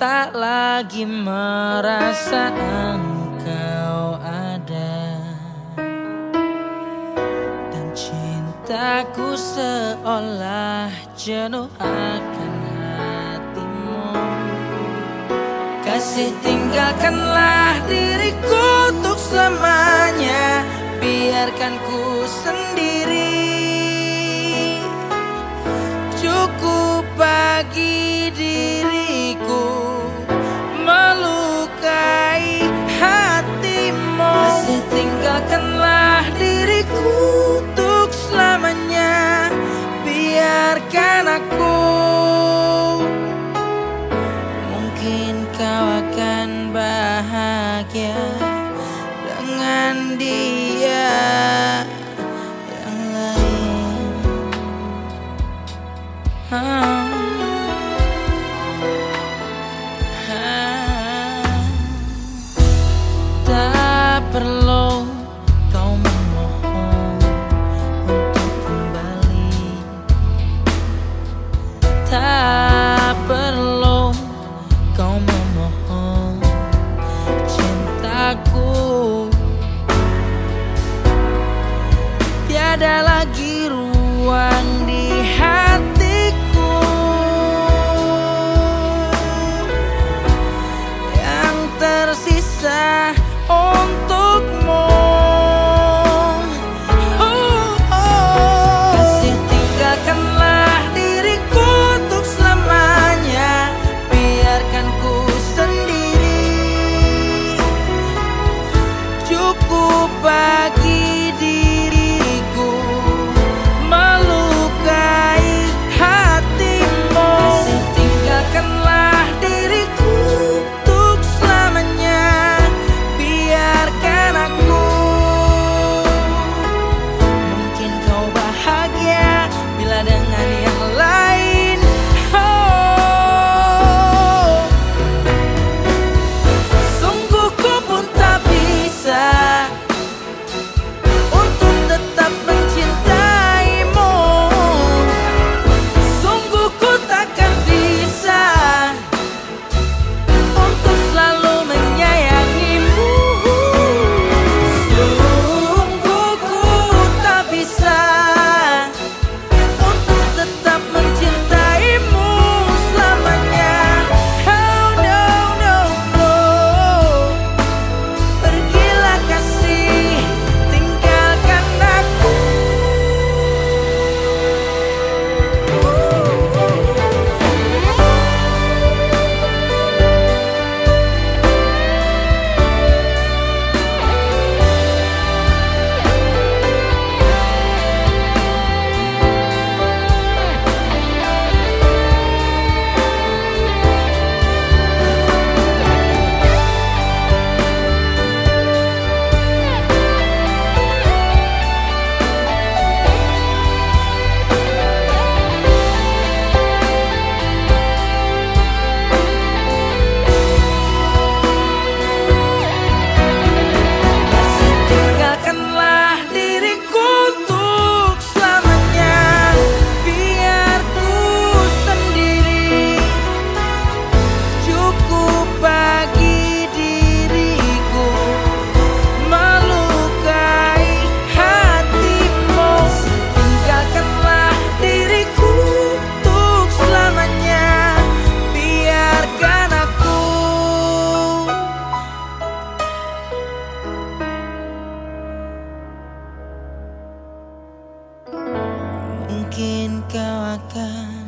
tak lagi merasa engkau ada. Dan cintaku seolah jenuh akan hatimu. Kasih tinggalkanlah diriku untuk selamanya Biarkan ku sendiri. Cukup bagi diriku aku Mungkin kau akan bahagia Dengan dia yang lain. Ah. kau akan